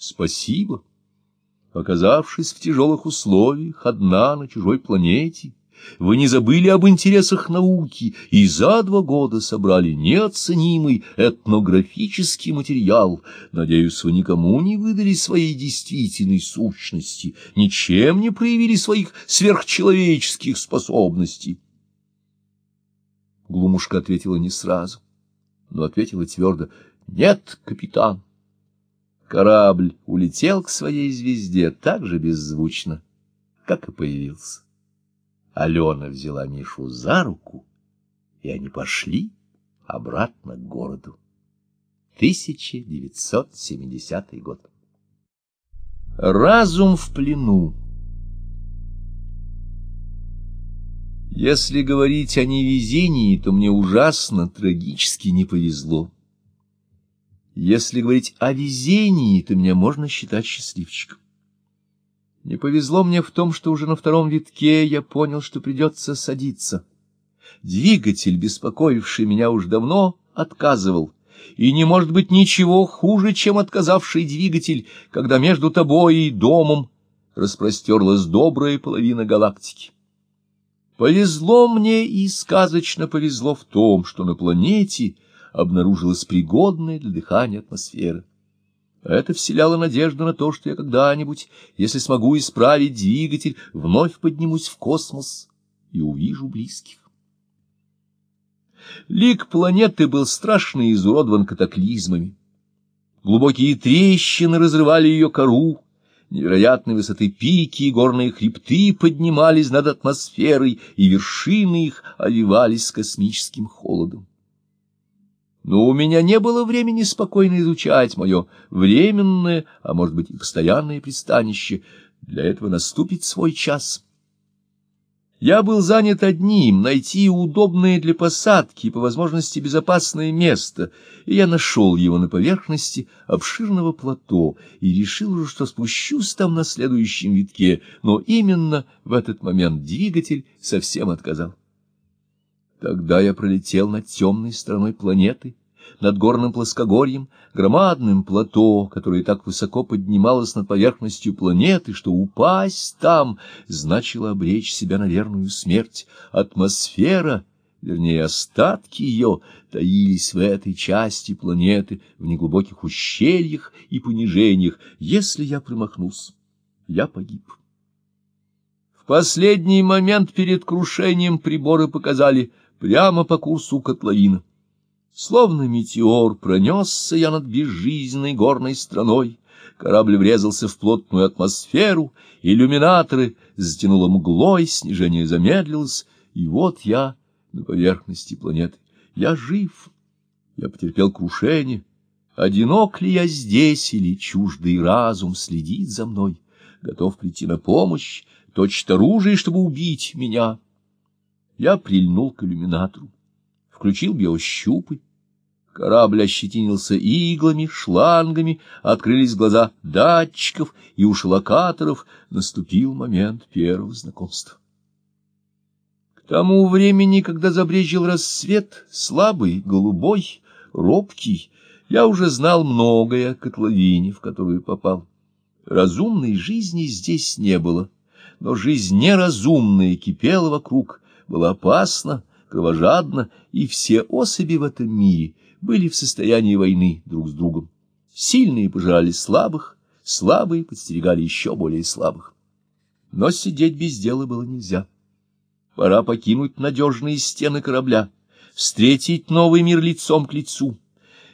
Спасибо. Оказавшись в тяжелых условиях, одна на чужой планете, вы не забыли об интересах науки и за два года собрали неоценимый этнографический материал. Надеюсь, вы никому не выдали своей действительной сущности, ничем не проявили своих сверхчеловеческих способностей. Глумушка ответила не сразу, но ответила твердо «Нет, капитан». Корабль улетел к своей звезде так же беззвучно, как и появился. Алена взяла Мишу за руку, и они пошли обратно к городу. 1970 год. Разум в плену. Если говорить о невезении, то мне ужасно, трагически не повезло. Если говорить о везении, то меня можно считать счастливчиком. Не повезло мне в том, что уже на втором витке я понял, что придется садиться. Двигатель, беспокоивший меня уж давно, отказывал. И не может быть ничего хуже, чем отказавший двигатель, когда между тобой и домом распростерлась добрая половина галактики. Повезло мне и сказочно повезло в том, что на планете обнаружилась пригодная для дыхания атмосфера. Это вселяло надежду на то, что я когда-нибудь, если смогу исправить двигатель, вновь поднимусь в космос и увижу близких. Лик планеты был страшно изуродован катаклизмами. Глубокие трещины разрывали ее кору, невероятной высоты пики и горные хребты поднимались над атмосферой, и вершины их овивались космическим холодом. Но у меня не было времени спокойно изучать мое временное, а может быть и постоянное пристанище. Для этого наступит свой час. Я был занят одним — найти удобное для посадки и, по возможности, безопасное место, и я нашел его на поверхности обширного плато и решил уже, что спущусь там на следующем витке, но именно в этот момент двигатель совсем отказал. Тогда я пролетел над темной стороной планеты, над горным плоскогорьем, громадным плато, которое так высоко поднималось над поверхностью планеты, что упасть там значило обречь себя на верную смерть. Атмосфера, вернее, остатки ее, таились в этой части планеты, в неглубоких ущельях и понижениях. Если я промахнусь, я погиб. В последний момент перед крушением приборы показали прямо по курсу котловина. Словно метеор пронесся я над безжизненной горной страной, корабль врезался в плотную атмосферу, иллюминаторы затянуло мглой, снижение замедлилось, и вот я на поверхности планеты. Я жив, я потерпел крушение. Одинок ли я здесь, или чуждый разум следит за мной, готов прийти на помощь, точит оружие, чтобы убить меня? Я прильнул к иллюминатору, включил биощупы. Корабль ощетинился иглами, шлангами, открылись глаза датчиков и уши локаторов. Наступил момент первого знакомства. К тому времени, когда забрежил рассвет, слабый, голубой, робкий, я уже знал многое о котловине, в которую попал. Разумной жизни здесь не было, но жизнь неразумная кипела вокруг, была опасна, кровожадна, и все особи в этом мире были в состоянии войны друг с другом. Сильные пожирали слабых, слабые подстерегали еще более слабых. Но сидеть без дела было нельзя. Пора покинуть надежные стены корабля, встретить новый мир лицом к лицу.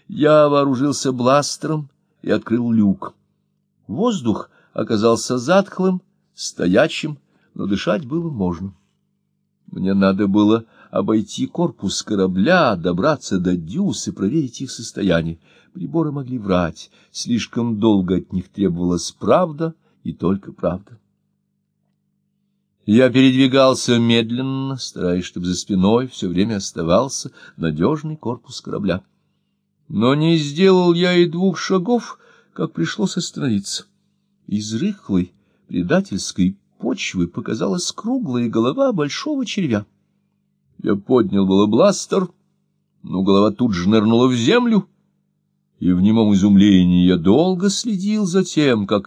Я вооружился бластером и открыл люк. Воздух оказался затхлым, стоячим, но дышать было можно. Мне надо было обойти корпус корабля, добраться до дюз и проверить их состояние. Приборы могли врать, слишком долго от них требовалась правда и только правда. Я передвигался медленно, стараясь, чтобы за спиной все время оставался надежный корпус корабля. Но не сделал я и двух шагов, как пришлось остановиться. Из рыхлой предательской почвы показалась круглая голова большого червя. Я поднял было бластер, но голова тут же нырнула в землю, и в немом изумлении я долго следил за тем, как